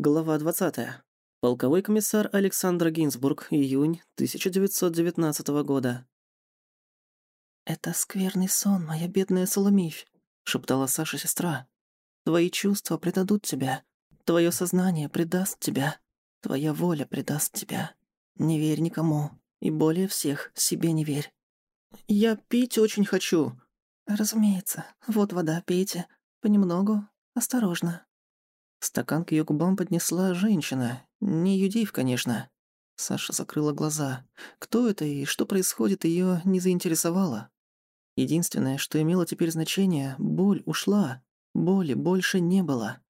Глава 20. Полковой комиссар Александр Гинзбург, июнь 1919 года. «Это скверный сон, моя бедная Соломифь», — шептала Саша сестра. «Твои чувства предадут тебя. Твое сознание предаст тебя. Твоя воля предаст тебя. Не верь никому. И более всех себе не верь». «Я пить очень хочу». «Разумеется. Вот вода, пейте. Понемногу. Осторожно». Стакан к её губам поднесла женщина. Не Юдив, конечно. Саша закрыла глаза. Кто это и что происходит, её не заинтересовало. Единственное, что имело теперь значение, боль ушла. Боли больше не было.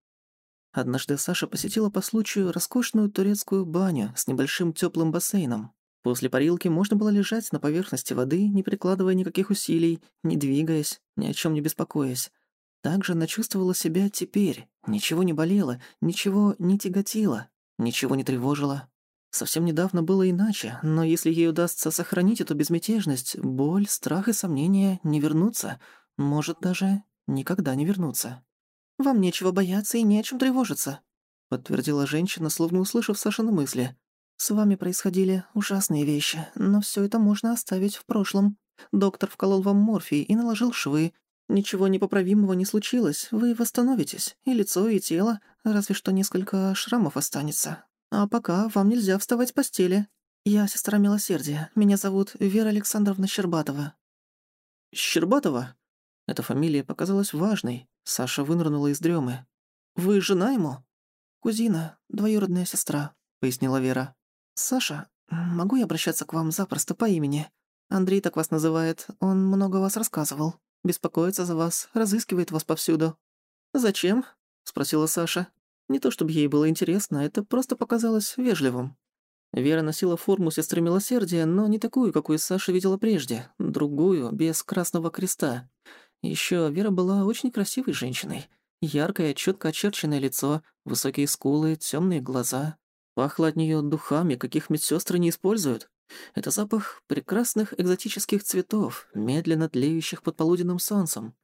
Однажды Саша посетила по случаю роскошную турецкую баню с небольшим тёплым бассейном. После парилки можно было лежать на поверхности воды, не прикладывая никаких усилий, не двигаясь, ни о чём не беспокоясь. Так же она чувствовала себя теперь. Ничего не болело, ничего не тяготило, ничего не тревожило. Совсем недавно было иначе, но если ей удастся сохранить эту безмятежность, боль, страх и сомнения не вернутся, может, даже никогда не вернутся. «Вам нечего бояться и не о чем тревожиться», — подтвердила женщина, словно услышав Сашины мысли. «С вами происходили ужасные вещи, но все это можно оставить в прошлом. Доктор вколол вам морфий и наложил швы, Ничего непоправимого не случилось, вы восстановитесь, и лицо, и тело, разве что несколько шрамов останется. А пока вам нельзя вставать с постели. Я сестра милосердия, меня зовут Вера Александровна Щербатова». «Щербатова?» Эта фамилия показалась важной. Саша вынырнула из дремы. «Вы жена ему?» «Кузина, двоюродная сестра», — пояснила Вера. «Саша, могу я обращаться к вам запросто по имени? Андрей так вас называет, он много вас рассказывал». Беспокоится за вас, разыскивает вас повсюду». «Зачем?» — спросила Саша. Не то чтобы ей было интересно, это просто показалось вежливым. Вера носила форму сестры милосердия, но не такую, какую Саша видела прежде, другую, без красного креста. Еще Вера была очень красивой женщиной. Яркое, четко очерченное лицо, высокие скулы, темные глаза. Пахло от нее духами, каких медсестры не используют. Это запах прекрасных экзотических цветов, медленно тлеющих под полуденным солнцем.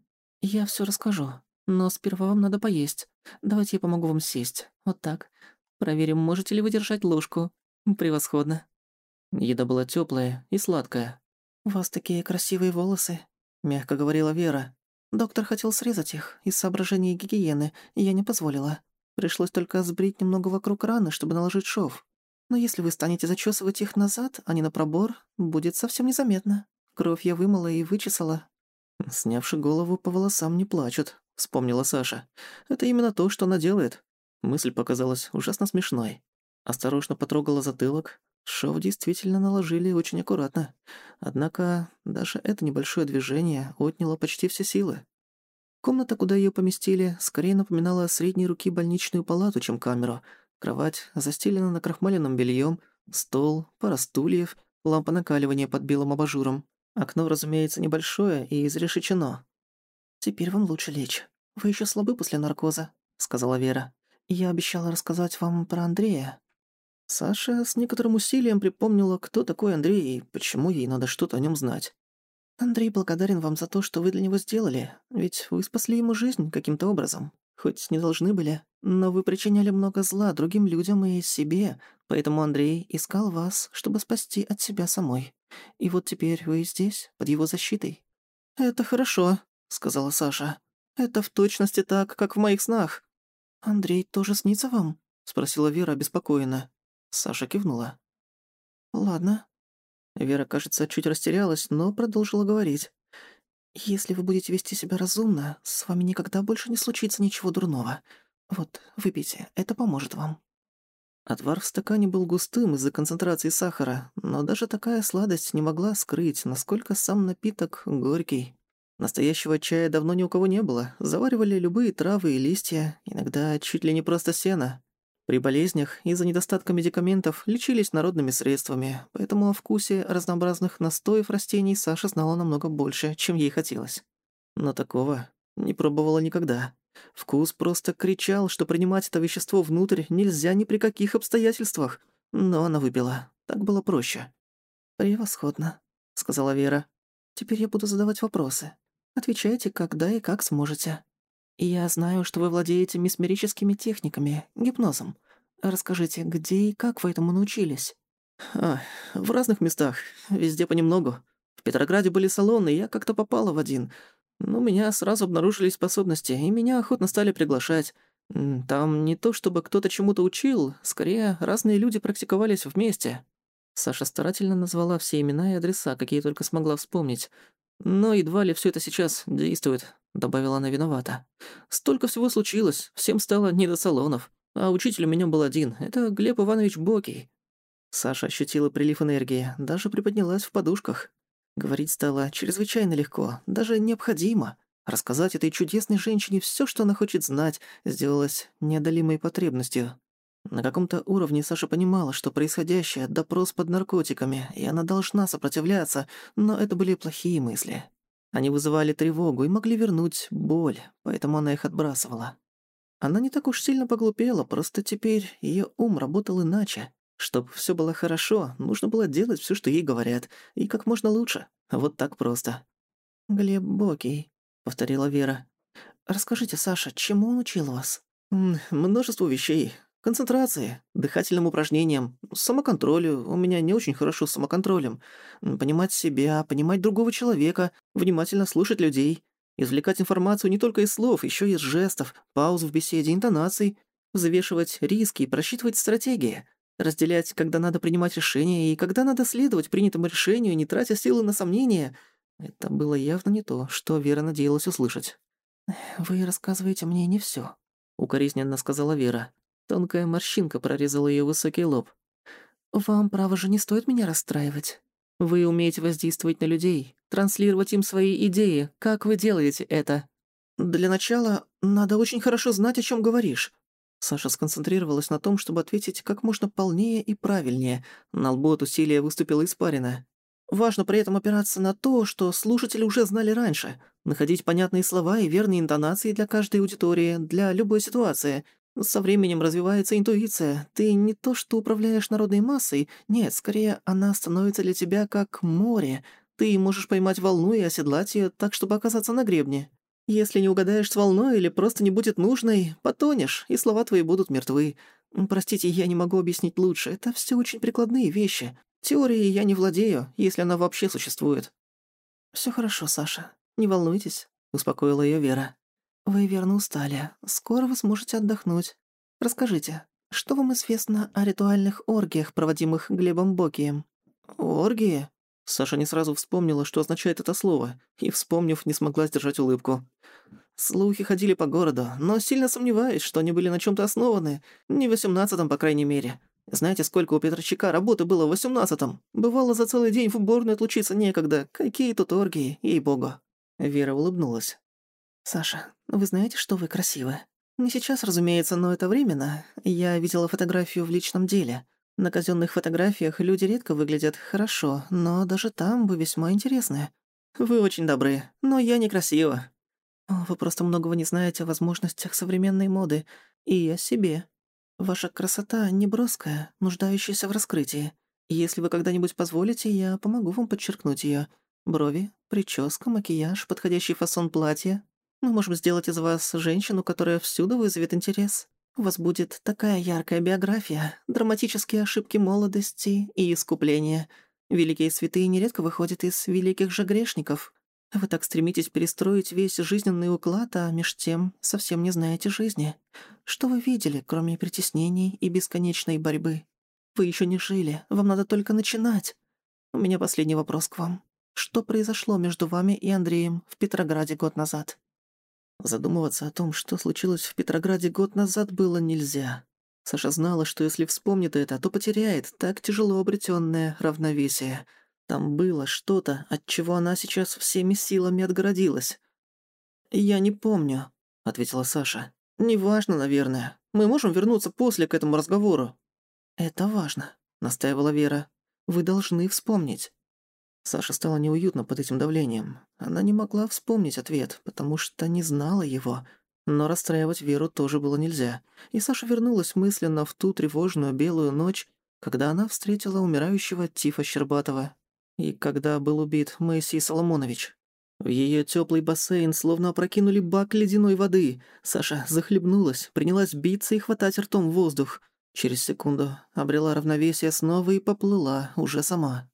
Я все расскажу, но сперва вам надо поесть. Давайте я помогу вам сесть. Вот так. Проверим, можете ли вы держать ложку. Превосходно. Еда была теплая и сладкая. «У вас такие красивые волосы», — мягко говорила Вера. «Доктор хотел срезать их из соображений гигиены, и я не позволила. Пришлось только сбрить немного вокруг раны, чтобы наложить шов. Но если вы станете зачесывать их назад, а не на пробор, будет совсем незаметно. Кровь я вымыла и вычесала». «Снявши голову, по волосам не плачут», — вспомнила Саша. «Это именно то, что она делает». Мысль показалась ужасно смешной. Осторожно потрогала затылок. Шов действительно наложили очень аккуратно. Однако даже это небольшое движение отняло почти все силы. Комната, куда ее поместили, скорее напоминала средней руки больничную палату, чем камеру — Кровать застелена накрахмаленным бельем, стол, пара стульев, лампа накаливания под белым абажуром. Окно, разумеется, небольшое и изрешечено. «Теперь вам лучше лечь. Вы еще слабы после наркоза», — сказала Вера. «Я обещала рассказать вам про Андрея». Саша с некоторым усилием припомнила, кто такой Андрей и почему ей надо что-то о нем знать. «Андрей благодарен вам за то, что вы для него сделали, ведь вы спасли ему жизнь каким-то образом. Хоть не должны были, но вы причиняли много зла другим людям и себе, поэтому Андрей искал вас, чтобы спасти от себя самой. И вот теперь вы здесь, под его защитой». «Это хорошо», — сказала Саша. «Это в точности так, как в моих снах». «Андрей тоже снится вам?» — спросила Вера обеспокоенно. Саша кивнула. «Ладно». Вера, кажется, чуть растерялась, но продолжила говорить. Если вы будете вести себя разумно, с вами никогда больше не случится ничего дурного. Вот, выпейте, это поможет вам». Отвар в стакане был густым из-за концентрации сахара, но даже такая сладость не могла скрыть, насколько сам напиток горький. Настоящего чая давно ни у кого не было. Заваривали любые травы и листья, иногда чуть ли не просто сено. При болезнях из-за недостатка медикаментов лечились народными средствами, поэтому о вкусе разнообразных настоев растений Саша знала намного больше, чем ей хотелось. Но такого не пробовала никогда. Вкус просто кричал, что принимать это вещество внутрь нельзя ни при каких обстоятельствах. Но она выпила. Так было проще. «Превосходно», — сказала Вера. «Теперь я буду задавать вопросы. Отвечайте, когда и как сможете». «Я знаю, что вы владеете месмерическими техниками, гипнозом. Расскажите, где и как вы этому научились?» «А, в разных местах, везде понемногу. В Петрограде были салоны, я как-то попала в один. У меня сразу обнаружились способности, и меня охотно стали приглашать. Там не то чтобы кто-то чему-то учил, скорее разные люди практиковались вместе». Саша старательно назвала все имена и адреса, какие только смогла вспомнить. «Но едва ли все это сейчас действует», — добавила она виновата. «Столько всего случилось, всем стало не до салонов. А учитель у меня был один, это Глеб Иванович Бокий». Саша ощутила прилив энергии, даже приподнялась в подушках. Говорить стало чрезвычайно легко, даже необходимо. Рассказать этой чудесной женщине все, что она хочет знать, сделалось неодолимой потребностью. На каком-то уровне Саша понимала, что происходящее — допрос под наркотиками, и она должна сопротивляться, но это были плохие мысли. Они вызывали тревогу и могли вернуть боль, поэтому она их отбрасывала. Она не так уж сильно поглупела, просто теперь ее ум работал иначе. Чтобы все было хорошо, нужно было делать все, что ей говорят, и как можно лучше. Вот так просто. «Глеб Бокий», — повторила Вера. «Расскажите, Саша, чему он учил вас?» «Множество вещей. Концентрации, дыхательным упражнениям, самоконтролю. У меня не очень хорошо с самоконтролем. Понимать себя, понимать другого человека, внимательно слушать людей, извлекать информацию не только из слов, еще и из жестов, пауз в беседе, интонаций, взвешивать риски и просчитывать стратегии, разделять, когда надо принимать решения и когда надо следовать принятому решению, не тратя силы на сомнения. Это было явно не то, что Вера надеялась услышать. «Вы рассказываете мне не всё», — укоризненно сказала Вера. Тонкая морщинка прорезала ее высокий лоб. «Вам, право же, не стоит меня расстраивать. Вы умеете воздействовать на людей, транслировать им свои идеи. Как вы делаете это?» «Для начала надо очень хорошо знать, о чем говоришь». Саша сконцентрировалась на том, чтобы ответить как можно полнее и правильнее. На лбу от усилия выступила испарина. Важно при этом опираться на то, что слушатели уже знали раньше. Находить понятные слова и верные интонации для каждой аудитории, для любой ситуации. Со временем развивается интуиция. Ты не то что управляешь народной массой, нет, скорее она становится для тебя как море. Ты можешь поймать волну и оседлать ее так, чтобы оказаться на гребне. Если не угадаешь с волной или просто не будет нужной, потонешь, и слова твои будут мертвы. Простите, я не могу объяснить лучше. Это все очень прикладные вещи. Теорией я не владею, если она вообще существует. Все хорошо, Саша. Не волнуйтесь», — успокоила ее Вера. «Вы верно устали. Скоро вы сможете отдохнуть. Расскажите, что вам известно о ритуальных оргиях, проводимых Глебом Бокием?» «Оргии?» Саша не сразу вспомнила, что означает это слово, и, вспомнив, не смогла сдержать улыбку. Слухи ходили по городу, но сильно сомневаюсь, что они были на чем то основаны. Не в восемнадцатом, по крайней мере. Знаете, сколько у Петрочака работы было в восемнадцатом? Бывало, за целый день в уборную отлучиться некогда. Какие тут оргии, ей-богу. Вера улыбнулась. «Саша, вы знаете, что вы красивы? Не сейчас, разумеется, но это временно. Я видела фотографию в личном деле. На казенных фотографиях люди редко выглядят хорошо, но даже там вы весьма интересны. Вы очень добры, но я некрасива». «Вы просто многого не знаете о возможностях современной моды и о себе. Ваша красота неброская, нуждающаяся в раскрытии. Если вы когда-нибудь позволите, я помогу вам подчеркнуть ее. Брови, прическа, макияж, подходящий фасон платья, мы можем сделать из вас женщину, которая всюду вызовет интерес. У вас будет такая яркая биография, драматические ошибки молодости и искупления. Великие святые нередко выходят из великих же грешников. Вы так стремитесь перестроить весь жизненный уклад, а меж тем совсем не знаете жизни. Что вы видели, кроме притеснений и бесконечной борьбы? Вы еще не жили, вам надо только начинать. У меня последний вопрос к вам. Что произошло между вами и Андреем в Петрограде год назад?» Задумываться о том, что случилось в Петрограде год назад, было нельзя. Саша знала, что если вспомнит это, то потеряет так тяжело обретенное равновесие. Там было что-то, от чего она сейчас всеми силами отгородилась. «Я не помню», — ответила Саша. «Неважно, наверное. Мы можем вернуться после к этому разговору». «Это важно», — настаивала Вера. «Вы должны вспомнить». Саше стало неуютно под этим давлением. Она не могла вспомнить ответ, потому что не знала его. Но расстраивать Веру тоже было нельзя. И Саша вернулась мысленно в ту тревожную белую ночь, когда она встретила умирающего Тифа Щербатова. И когда был убит Моисей Соломонович. В её тёплый бассейн словно опрокинули бак ледяной воды. Саша захлебнулась, принялась биться и хватать ртом воздух. Через секунду обрела равновесие снова и поплыла, уже сама.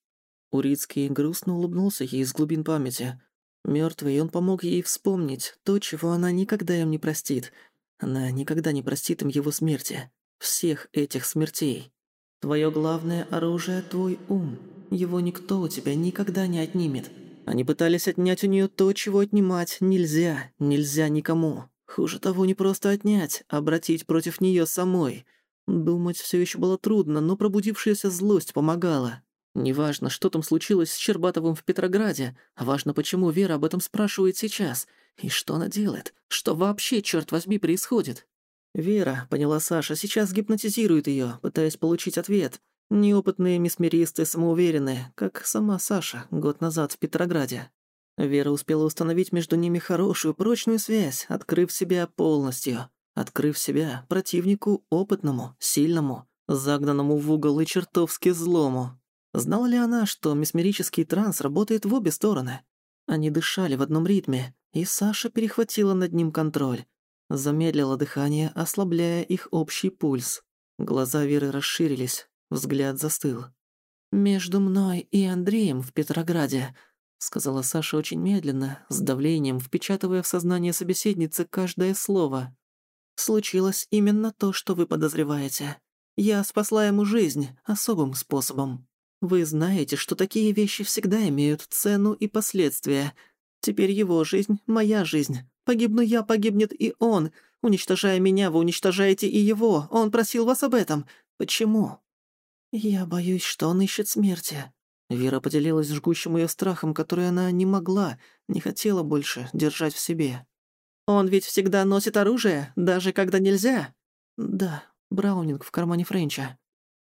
Урицкий грустно улыбнулся ей из глубин памяти. Мёртвый, он помог ей вспомнить то, чего она никогда им не простит. Она никогда не простит им его смерти. Всех этих смертей. Твое главное оружие — твой ум. Его никто у тебя никогда не отнимет. Они пытались отнять у нее то, чего отнимать нельзя, нельзя никому. Хуже того, не просто отнять, а обратить против нее самой. Думать все еще было трудно, но пробудившаяся злость помогала. Неважно, что там случилось с Щербатовым в Петрограде, а важно, почему Вера об этом спрашивает сейчас. И что она делает? Что вообще, черт возьми, происходит? Вера, поняла Саша, сейчас гипнотизирует ее, пытаясь получить ответ. Неопытные мисмеристы самоуверенные, как сама Саша год назад в Петрограде. Вера успела установить между ними хорошую, прочную связь, открыв себя полностью. Открыв себя противнику опытному, сильному, загнанному в угол и чертовски злому. Знала ли она, что месмерический транс работает в обе стороны? Они дышали в одном ритме, и Саша перехватила над ним контроль, Замедлила дыхание, ослабляя их общий пульс. Глаза Веры расширились, взгляд застыл. «Между мной и Андреем в Петрограде», — сказала Саша очень медленно, с давлением, впечатывая в сознание собеседницы каждое слово. «Случилось именно то, что вы подозреваете. Я спасла ему жизнь особым способом. Вы знаете, что такие вещи всегда имеют цену и последствия. Теперь его жизнь — моя жизнь. Погибну я, погибнет и он. Уничтожая меня, вы уничтожаете и его. Он просил вас об этом. Почему?» «Я боюсь, что он ищет смерти». Вера поделилась жгущим ее страхом, который она не могла, не хотела больше держать в себе. «Он ведь всегда носит оружие, даже когда нельзя?» «Да, Браунинг в кармане Френча».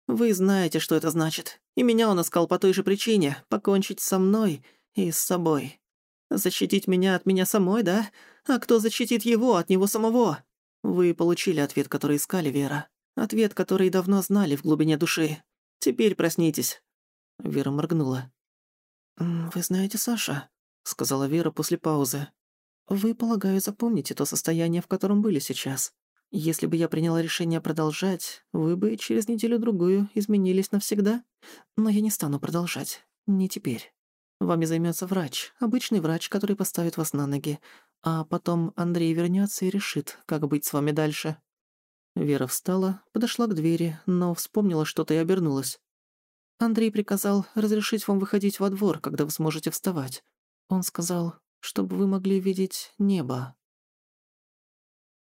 «Вы знаете, что это значит. И меня он искал по той же причине — покончить со мной и с собой. Защитить меня от меня самой, да? А кто защитит его от него самого? Вы получили ответ, который искали, Вера. Ответ, который давно знали в глубине души. Теперь проснитесь». Вера моргнула. «Вы знаете, Саша», — сказала Вера после паузы. «Вы, полагаю, запомните то состояние, в котором были сейчас. Если бы я приняла решение продолжать, вы бы через неделю-другую изменились навсегда. Но я не стану продолжать. Не теперь. Вами займется врач, обычный врач, который поставит вас на ноги. А потом Андрей вернется и решит, как быть с вами дальше». Вера встала, подошла к двери, но вспомнила что-то и обернулась. «Андрей приказал разрешить вам выходить во двор, когда вы сможете вставать. Он сказал, чтобы вы могли видеть небо».